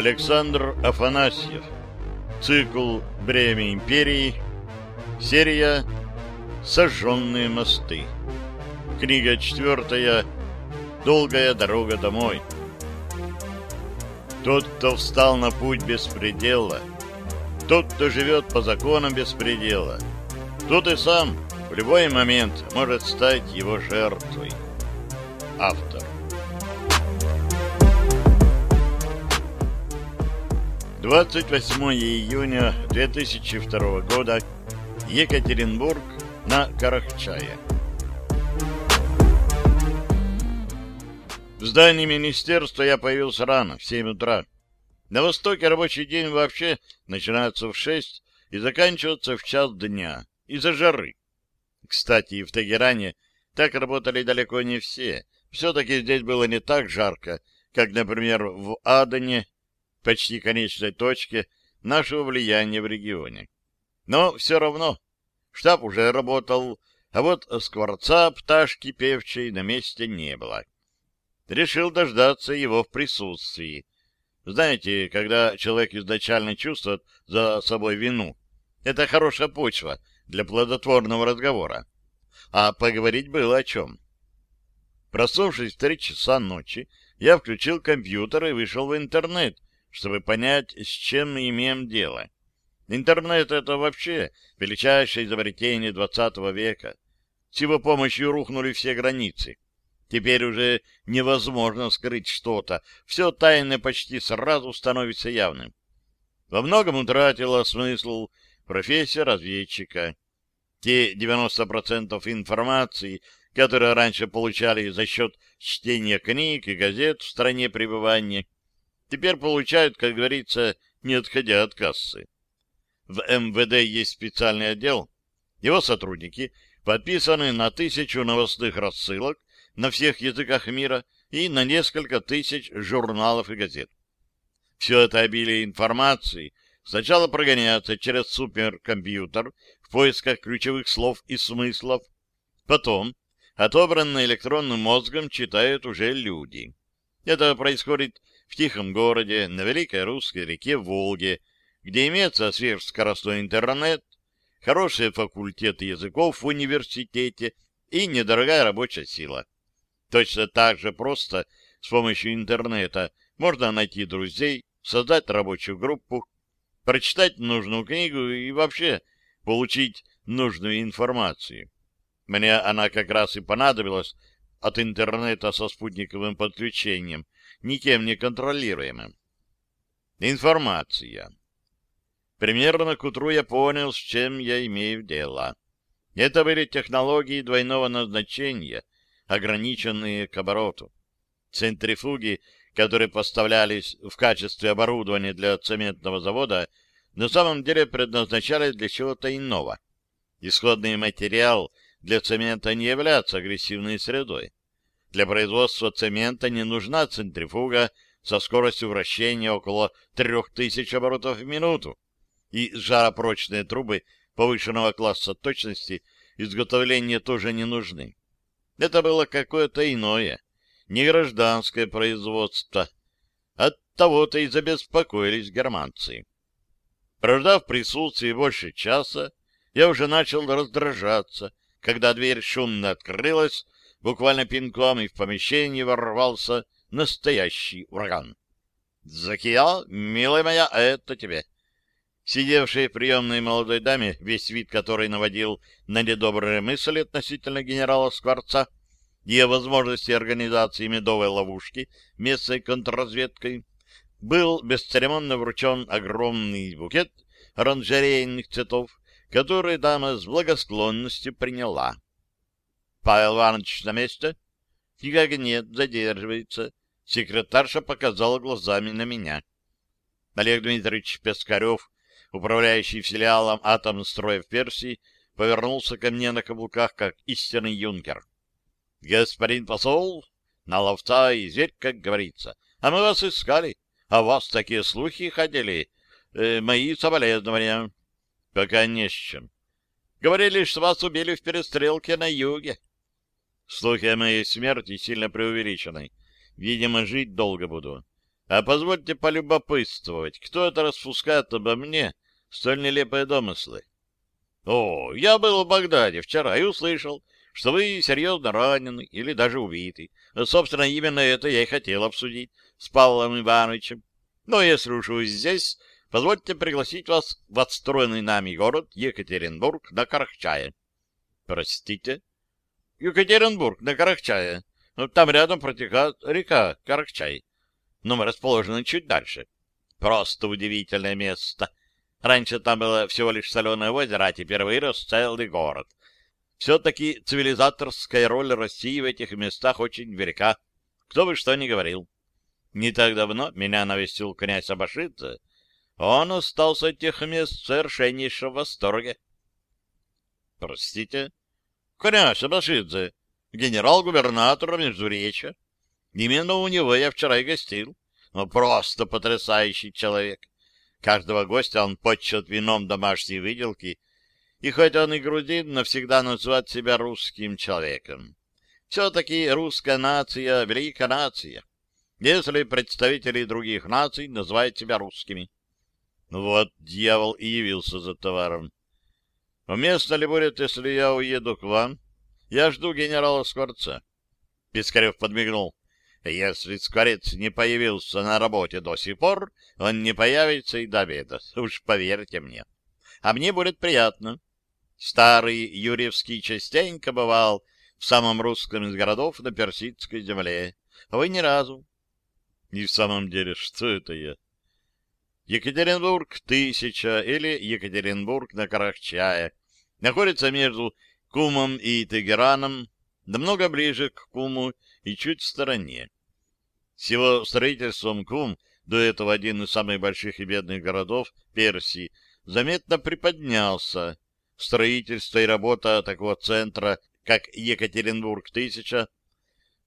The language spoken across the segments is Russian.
Александр Афанасьев. Цикл «Бремя империи». Серия «Сожженные мосты». Книга четвертая «Долгая дорога домой». Тот, кто встал на путь беспредела, тот, кто живет по законам беспредела, тот и сам в любой момент может стать его жертвой. Автор. 28 июня 2002 года. Екатеринбург на Карахчае. В здании министерства я появился рано, в 7 утра. На Востоке рабочий день вообще начинается в 6 и заканчивается в час дня, из-за жары. Кстати, в Тегеране так работали далеко не все. Все-таки здесь было не так жарко, как, например, в Адане почти конечной точке нашего влияния в регионе. Но все равно штаб уже работал, а вот скворца пташки певчей на месте не было. Решил дождаться его в присутствии. Знаете, когда человек изначально чувствует за собой вину, это хорошая почва для плодотворного разговора. А поговорить было о чем. Проснувшись в три часа ночи, я включил компьютер и вышел в интернет, чтобы понять, с чем мы имеем дело. Интернет — это вообще величайшее изобретение XX века. С его помощью рухнули все границы. Теперь уже невозможно скрыть что-то. Все тайное почти сразу становится явным. Во многом утратила смысл профессия разведчика. Те 90% информации, которые раньше получали за счет чтения книг и газет в стране пребывания, теперь получают, как говорится, не отходя от кассы. В МВД есть специальный отдел. Его сотрудники подписаны на тысячу новостных рассылок на всех языках мира и на несколько тысяч журналов и газет. Все это обилие информации сначала прогоняется через суперкомпьютер в поисках ключевых слов и смыслов, потом отобранное электронным мозгом читают уже люди. Это происходит в тихом городе, на Великой Русской реке Волге, где имеется сверхскоростной интернет, хорошие факультеты языков в университете и недорогая рабочая сила. Точно так же просто с помощью интернета можно найти друзей, создать рабочую группу, прочитать нужную книгу и вообще получить нужную информацию. Мне она как раз и понадобилась от интернета со спутниковым подключением, никем не контролируемым. Информация. Примерно к утру я понял, с чем я имею дело. Это были технологии двойного назначения, ограниченные к обороту. Центрифуги, которые поставлялись в качестве оборудования для цементного завода, на самом деле предназначались для чего-то иного. Исходный материал для цемента не является агрессивной средой. Для производства цемента не нужна центрифуга со скоростью вращения около 3000 оборотов в минуту, и жаропрочные трубы повышенного класса точности изготовления тоже не нужны. Это было какое-то иное, не гражданское производство. От того-то и забеспокоились германцы. Прождав присутствие больше часа, я уже начал раздражаться, когда дверь шумно открылась, буквально пинком, и в помещении ворвался настоящий ураган. «Закия, милая моя, это тебе!» Сидевшей в приемной молодой даме, весь вид которой наводил на недобрые мысли относительно генерала Скворца и о возможности организации медовой ловушки местной контрразведкой, был бесцеремонно вручен огромный букет оранжерейных цветов, который дама с благосклонностью приняла. Павел Иванович на месте? Никак нет, задерживается. Секретарша показала глазами на меня. Олег Дмитриевич Пескарев, управляющий филиалом Атомстроя в Персии, повернулся ко мне на каблуках, как истинный юнкер. — Господин посол, на ловца и зверь, как говорится. А мы вас искали. А вас такие слухи ходили. Э, мои соболезнования. — Пока не с чем. Говорили, что вас убили в перестрелке на юге. Слухи о моей смерти сильно преувеличены. Видимо, жить долго буду. А позвольте полюбопытствовать, кто это распускает обо мне столь нелепые домыслы? О, я был в Багдаде вчера и услышал, что вы серьезно ранены или даже убиты. Собственно, именно это я и хотел обсудить с Павлом Ивановичем. Но если уж вы здесь, позвольте пригласить вас в отстроенный нами город Екатеринбург на Карахчае. Простите? Екатеринбург на Карахчае. Там рядом протекает река Карахчай но мы расположены чуть дальше. Просто удивительное место. Раньше там было всего лишь соленое озеро, а теперь вырос целый город. Все-таки цивилизаторская роль России в этих местах очень велика. Кто бы что ни говорил. Не так давно меня навестил князь Абашидзе. Он остался от тех мест в совершеннейшем восторге. Простите? Князь Абашидзе, генерал-губернатор Междуречья. Именно у него я вчера и гостил. Ну, просто потрясающий человек. Каждого гостя он подчет вином домашней выделки, и хоть он и грузин, навсегда называет себя русским человеком. Все-таки русская нация — великая нация, если представители других наций называют себя русскими. Вот дьявол и явился за товаром. Уместно ли будет, если я уеду к вам? Я жду генерала Скворца. Пискарев подмигнул. Если скворец не появился на работе до сих пор, он не появится и до обеда, уж поверьте мне. А мне будет приятно. Старый Юрьевский частенько бывал в самом русском из городов на Персидской земле, а вы ни разу. И в самом деле, что это я? Екатеринбург тысяча или Екатеринбург на Карахчае находится между Кумом и Тегераном, намного ближе к Куму и чуть в стороне. С его строительством Кум, до этого один из самых больших и бедных городов Персии, заметно приподнялся. Строительство и работа такого центра, как Екатеринбург-1000,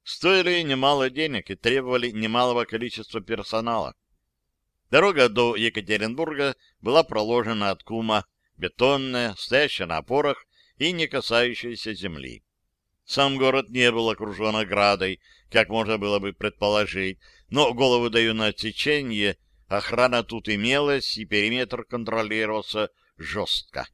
стоили немало денег и требовали немалого количества персонала. Дорога до Екатеринбурга была проложена от Кума, бетонная, стоящая на опорах и не касающаяся земли. Сам город не был окружен оградой, как можно было бы предположить, но голову даю на отсечение, охрана тут имелась, и периметр контролировался жестко.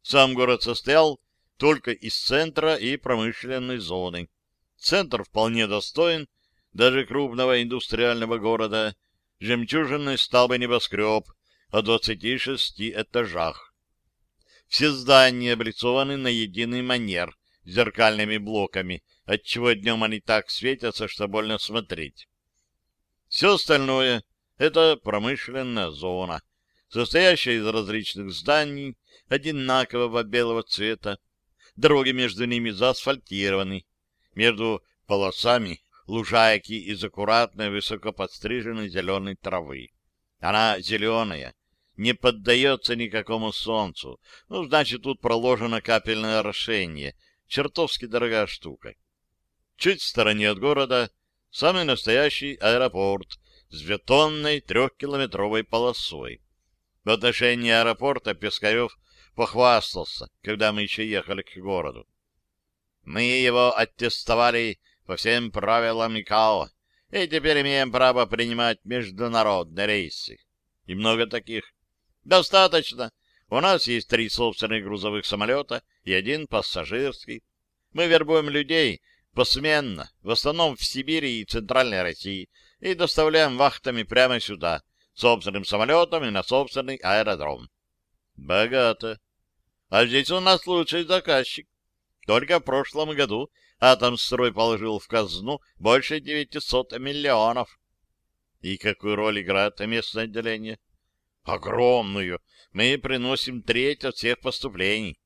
Сам город состоял только из центра и промышленной зоны. Центр вполне достоин даже крупного индустриального города. Жемчужиной стал бы небоскреб о 26 этажах. Все здания облицованы на единый манер — зеркальными блоками, отчего днем они так светятся, что больно смотреть. Все остальное — это промышленная зона, состоящая из различных зданий одинакового белого цвета. Дороги между ними заасфальтированы. Между полосами лужайки из аккуратной высокоподстриженной зеленой травы. Она зеленая, не поддается никакому солнцу. Ну, значит, тут проложено капельное орошение, чертовски дорогая штука. Чуть в стороне от города самый настоящий аэропорт с бетонной трехкилометровой полосой. В отношении аэропорта Пескарев похвастался, когда мы еще ехали к городу. Мы его аттестовали по всем правилам ИКАО, и теперь имеем право принимать международные рейсы. И много таких. Достаточно. У нас есть три собственных грузовых самолета и один пассажирский. Мы вербуем людей посменно, в основном в Сибири и Центральной России, и доставляем вахтами прямо сюда, собственным самолетом и на собственный аэродром. Богато. А здесь у нас лучший заказчик. Только в прошлом году Атомстрой положил в казну больше 900 миллионов. И какую роль играет местное отделение? Огромную. Мы приносим треть от всех поступлений.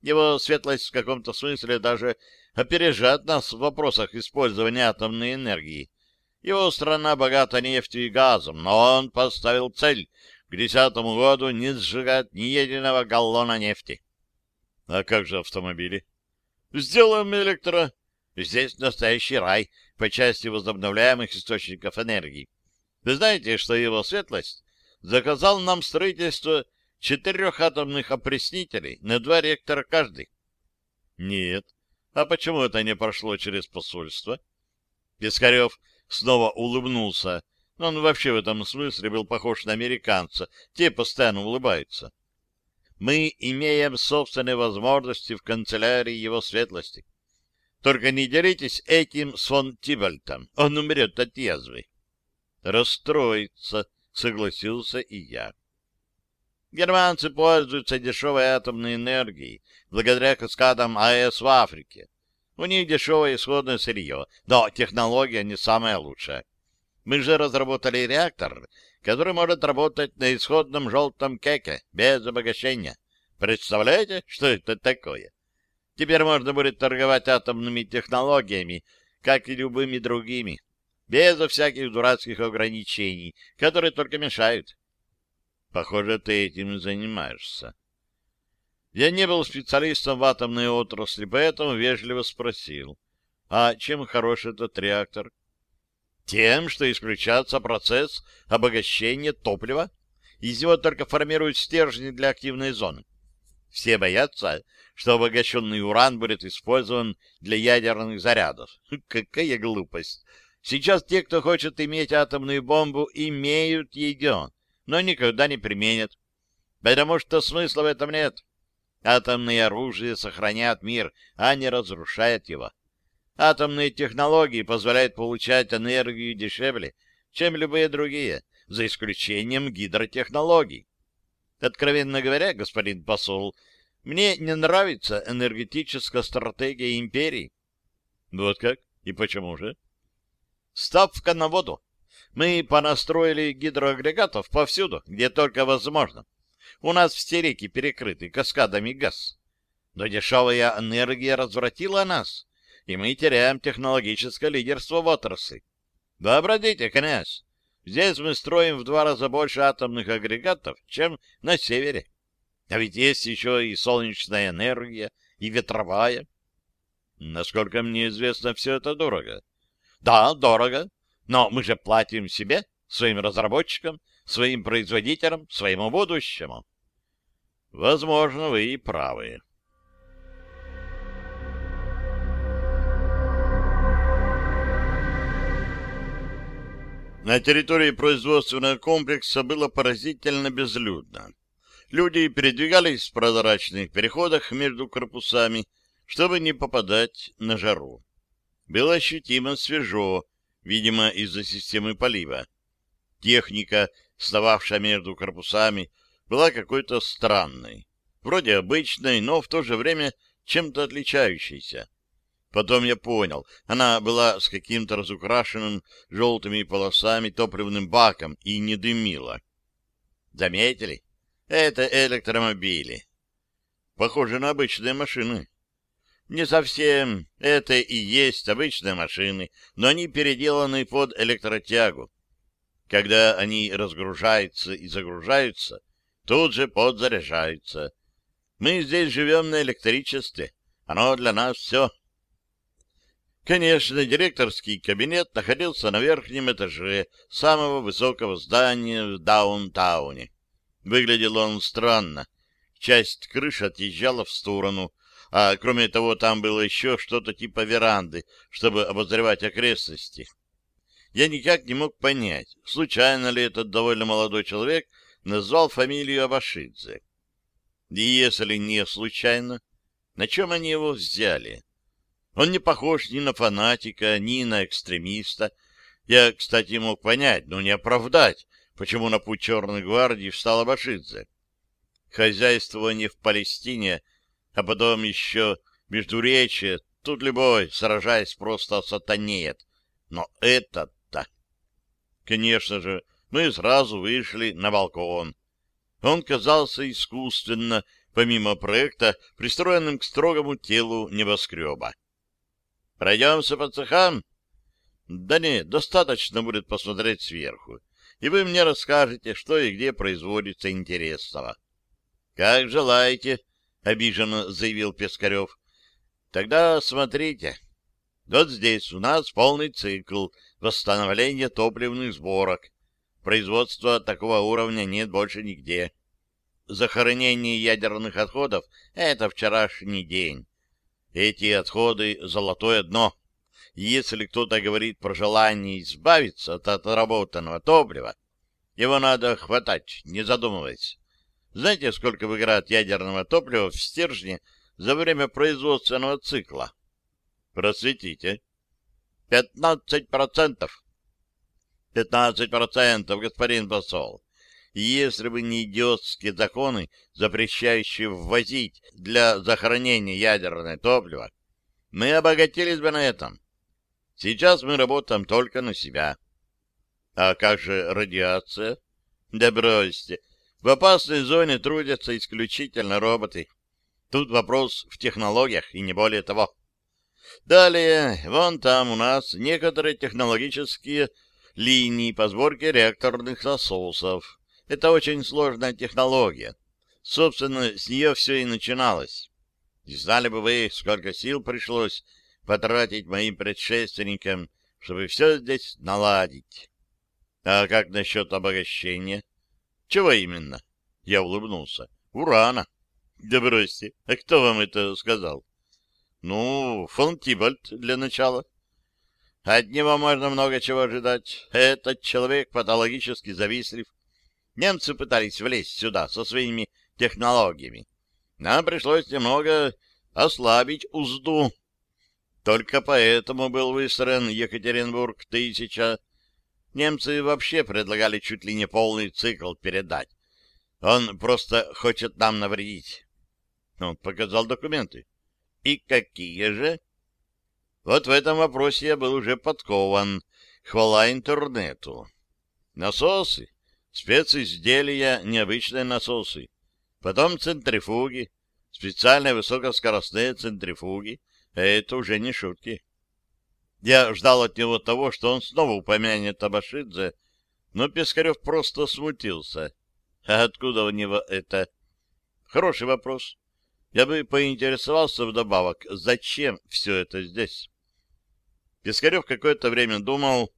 Его светлость в каком-то смысле даже опережает нас в вопросах использования атомной энергии. Его страна богата нефтью и газом, но он поставил цель к десятому году не сжигать ни единого галлона нефти. А как же автомобили? Сделаем электро. Здесь настоящий рай по части возобновляемых источников энергии. Вы знаете, что его светлость заказал нам строительство четырех атомных опреснителей на два реактора каждый. Нет. А почему это не прошло через посольство? Пискарев снова улыбнулся, Он вообще в этом смысле был похож на американца. Те постоянно улыбаются. Мы имеем собственные возможности в канцелярии его светлости. Только не делитесь этим с фон Тибальтом. Он умрет от язвы. Расстроится, согласился и я. Германцы пользуются дешевой атомной энергией благодаря каскадам АЭС в Африке. У них дешевое исходное сырье, но технология не самая лучшая. Мы же разработали реактор, который может работать на исходном желтом кеке, без обогащения. Представляете, что это такое? Теперь можно будет торговать атомными технологиями, как и любыми другими, безо всяких дурацких ограничений, которые только мешают. Похоже, ты этим занимаешься. Я не был специалистом в атомной отрасли, поэтому вежливо спросил, а чем хорош этот реактор? Тем, что исключается процесс обогащения топлива, из него только формируют стержни для активной зоны. Все боятся, что обогащенный уран будет использован для ядерных зарядов. Какая глупость! Сейчас те, кто хочет иметь атомную бомбу, имеют ее, но никогда не применят, потому что смысла в этом нет. Атомное оружие сохраняет мир, а не разрушает его. Атомные технологии позволяют получать энергию дешевле, чем любые другие, за исключением гидротехнологий. Откровенно говоря, господин посол, мне не нравится энергетическая стратегия империи. Вот как? И почему же? Ставка на воду. Мы понастроили гидроагрегатов повсюду, где только возможно. У нас все реки перекрыты каскадами газ. Но дешевая энергия развратила нас, и мы теряем технологическое лидерство в отрасли. Вообразите, князь, здесь мы строим в два раза больше атомных агрегатов, чем на севере. А ведь есть еще и солнечная энергия, и ветровая. Насколько мне известно, все это дорого. Да, дорого, но мы же платим себе, своим разработчикам, своим производителям, своему будущему. Возможно, вы и правы. На территории производственного комплекса было поразительно безлюдно. Люди передвигались в прозрачных переходах между корпусами, чтобы не попадать на жару. Было ощутимо свежо, видимо, из-за системы полива. Техника, сновавшая между корпусами, была какой-то странной. Вроде обычной, но в то же время чем-то отличающейся. Потом я понял, она была с каким-то разукрашенным желтыми полосами топливным баком и не дымила. Заметили? Это электромобили. Похоже на обычные машины. Не совсем. Это и есть обычные машины, но они переделаны под электротягу. Когда они разгружаются и загружаются, тут же подзаряжаются. Мы здесь живем на электричестве. Оно для нас все. Конечно, директорский кабинет находился на верхнем этаже самого высокого здания в даунтауне. Выглядел он странно. Часть крыши отъезжала в сторону, а кроме того там было еще что-то типа веранды, чтобы обозревать окрестности. Я никак не мог понять, случайно ли этот довольно молодой человек назвал фамилию Абашидзе. И если не случайно, на чем они его взяли? Он не похож ни на фанатика, ни на экстремиста. Я, кстати, мог понять, но не оправдать, почему на путь Черной гвардии встал Абашидзе. Хозяйствование в Палестине, а потом еще Междуречие, тут любой, сражаясь, просто сатанеет. Но это-то... Конечно же, мы сразу вышли на балкон. Он казался искусственно, помимо проекта, пристроенным к строгому телу небоскреба. Пройдемся по цехам? Да нет, достаточно будет посмотреть сверху, и вы мне расскажете, что и где производится интересного. — Как желаете, — обиженно заявил Пескарев. — Тогда смотрите. Вот здесь у нас полный цикл восстановления топливных сборок. Производства такого уровня нет больше нигде. Захоронение ядерных отходов — это вчерашний день. Эти отходы — золотое дно. если кто-то говорит про желание избавиться от отработанного топлива, его надо хватать, не задумываясь. Знаете, сколько выиграет ядерного топлива в стержне за время производственного цикла? Просветите. Пятнадцать процентов. Пятнадцать процентов, господин посол. Если бы не идиотские законы, запрещающие ввозить для захоронения ядерное топливо, мы обогатились бы на этом. Сейчас мы работаем только на себя. А как же радиация? Да бросьте. В опасной зоне трудятся исключительно роботы. Тут вопрос в технологиях и не более того. Далее, вон там у нас некоторые технологические линии по сборке реакторных насосов. Это очень сложная технология. Собственно, с нее все и начиналось. Знали бы вы, сколько сил пришлось потратить моим предшественникам, чтобы все здесь наладить. А как насчет обогащения? Чего именно? Я улыбнулся. Урана. Да бросьте. А кто вам это сказал? Ну, фон Тибальд для начала. От него можно много чего ожидать. Этот человек патологически завистлив. Немцы пытались влезть сюда со своими технологиями. Нам пришлось немного ослабить узду. Только поэтому был выстроен Екатеринбург-1000. Немцы вообще предлагали чуть ли не полный цикл передать. Он просто хочет нам навредить. Он показал документы. И какие же? Вот в этом вопросе я был уже подкован. Хвала интернету. Насосы специзделия, необычные насосы, потом центрифуги, специальные высокоскоростные центрифуги. Это уже не шутки. Я ждал от него того, что он снова упомянет Абашидзе, но Пискарев просто смутился. А откуда у него это? Хороший вопрос. Я бы поинтересовался вдобавок, зачем все это здесь? Пискарев какое-то время думал,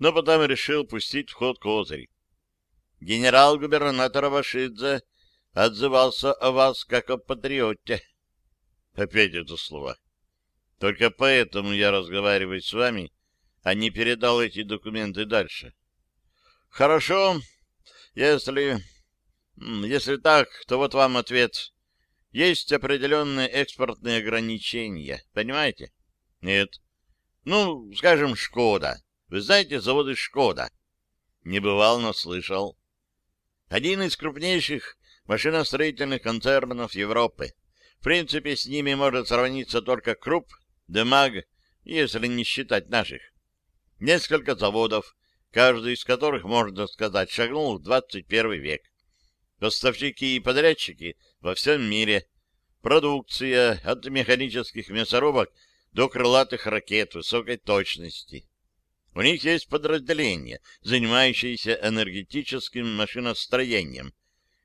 но потом решил пустить в ход козырь. Генерал-губернатор Вашидзе отзывался о вас как о патриоте. Опять это слово. Только поэтому я разговариваю с вами, а не передал эти документы дальше. Хорошо, если... Если так, то вот вам ответ. Есть определенные экспортные ограничения, понимаете? Нет. Ну, скажем, Шкода. Вы знаете заводы Шкода? Не бывал, но слышал один из крупнейших машиностроительных концернов Европы. В принципе, с ними может сравниться только Круп, Демаг, если не считать наших. Несколько заводов, каждый из которых, можно сказать, шагнул в 21 век. Поставщики и подрядчики во всем мире. Продукция от механических мясорубок до крылатых ракет высокой точности. У них есть подразделения, занимающиеся энергетическим машиностроением,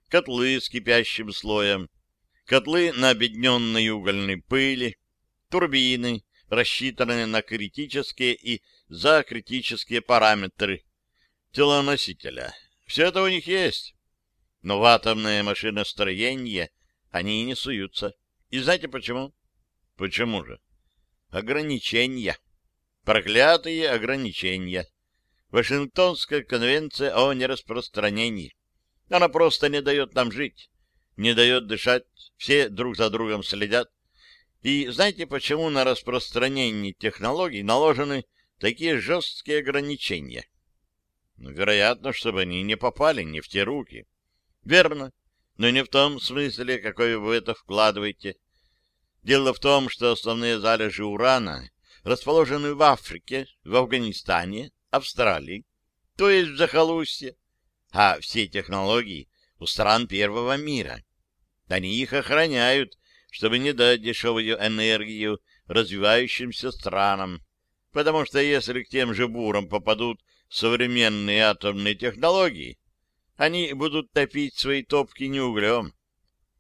котлы с кипящим слоем, котлы на обедненной угольной пыли, турбины, рассчитанные на критические и закритические параметры телоносителя. Все это у них есть. Но в атомное машиностроение они и не суются. И знаете почему? Почему же? Ограничения. Проклятые ограничения. Вашингтонская конвенция о нераспространении. Она просто не дает нам жить, не дает дышать, все друг за другом следят. И знаете, почему на распространение технологий наложены такие жесткие ограничения? Ну, вероятно, чтобы они не попали не в те руки. Верно, но не в том смысле, какой вы это вкладываете. Дело в том, что основные залежи урана расположенную в Африке, в Афганистане, Австралии, то есть в захолустье, а все технологии у стран первого мира. Они их охраняют, чтобы не дать дешевую энергию развивающимся странам, потому что если к тем же бурам попадут современные атомные технологии, они будут топить свои топки не углем.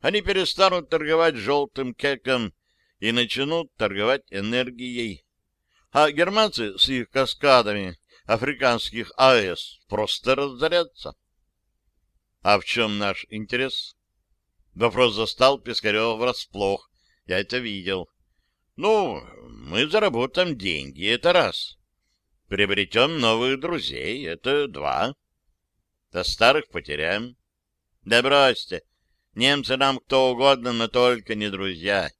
Они перестанут торговать желтым кеком и начнут торговать энергией. А германцы с их каскадами африканских АЭС просто разорятся. А в чем наш интерес? Вопрос застал Пискарева врасплох. Я это видел. Ну, Мы заработаем деньги, это раз. Приобретем новых друзей, это два. А старых потеряем. Да бросьте, немцы нам кто угодно, но только не друзья.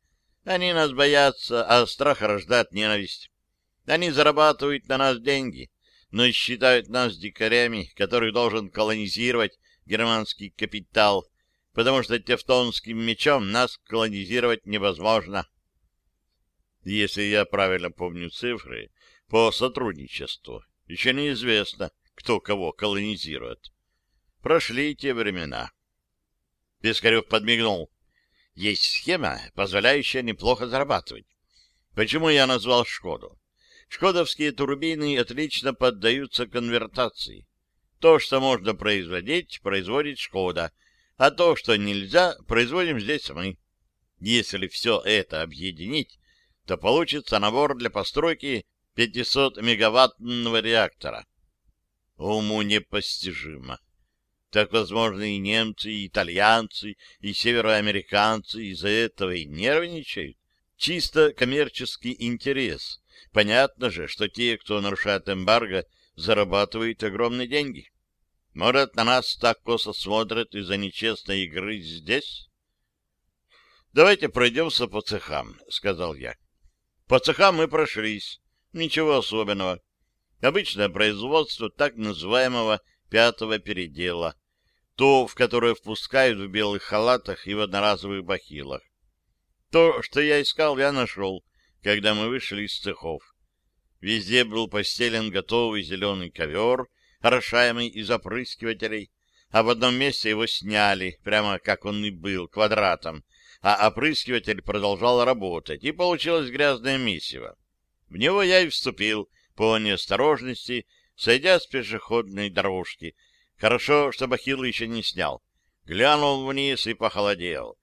Они нас боятся, а страх рождает ненависть. Они зарабатывают на нас деньги, но считают нас дикарями, которых должен колонизировать германский капитал, потому что тевтонским мечом нас колонизировать невозможно. Если я правильно помню цифры по сотрудничеству, еще неизвестно, кто кого колонизирует. Прошли те времена. Пискарев подмигнул. Есть схема, позволяющая неплохо зарабатывать. Почему я назвал «Шкоду»? Шкодовские турбины отлично поддаются конвертации. То, что можно производить, производит Шкода, а то, что нельзя, производим здесь мы. Если все это объединить, то получится набор для постройки 500-мегаваттного реактора. Уму непостижимо. Так, возможно, и немцы, и итальянцы, и североамериканцы из-за этого и нервничают. Чисто коммерческий интерес. Понятно же, что те, кто нарушает эмбарго, зарабатывают огромные деньги. Может, на нас так косо смотрят из-за нечестной игры здесь? Давайте пройдемся по цехам, — сказал я. По цехам мы прошлись. Ничего особенного. Обычное производство так называемого пятого передела. То, в которое впускают в белых халатах и в одноразовых бахилах. То, что я искал, я нашел, когда мы вышли из цехов. Везде был постелен готовый зеленый ковер, орошаемый из опрыскивателей, а в одном месте его сняли, прямо как он и был, квадратом, а опрыскиватель продолжал работать, и получилось грязное месиво. В него я и вступил по неосторожности, сойдя с пешеходной дорожки. Хорошо, что бахил еще не снял. Глянул вниз и похолодел.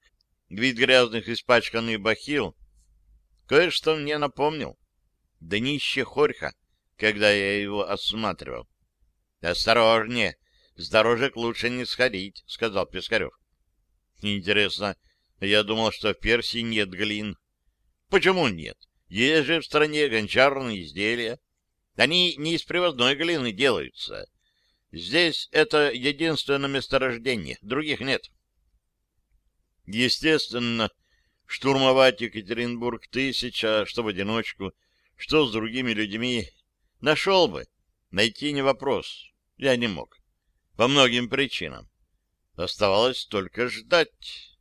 Вид грязных испачканных бахил кое-что мне напомнил. Днище хорьха, когда я его осматривал. «Осторожнее, с дорожек лучше не сходить», — сказал Пискарев. «Интересно, я думал, что в Персии нет глин». «Почему нет? Есть же в стране гончарные изделия. Они не из привозной глины делаются. Здесь это единственное месторождение, других нет». Естественно, штурмовать Екатеринбург тысяча, что в одиночку, что с другими людьми, нашел бы. Найти не вопрос. Я не мог. По многим причинам. Оставалось только ждать.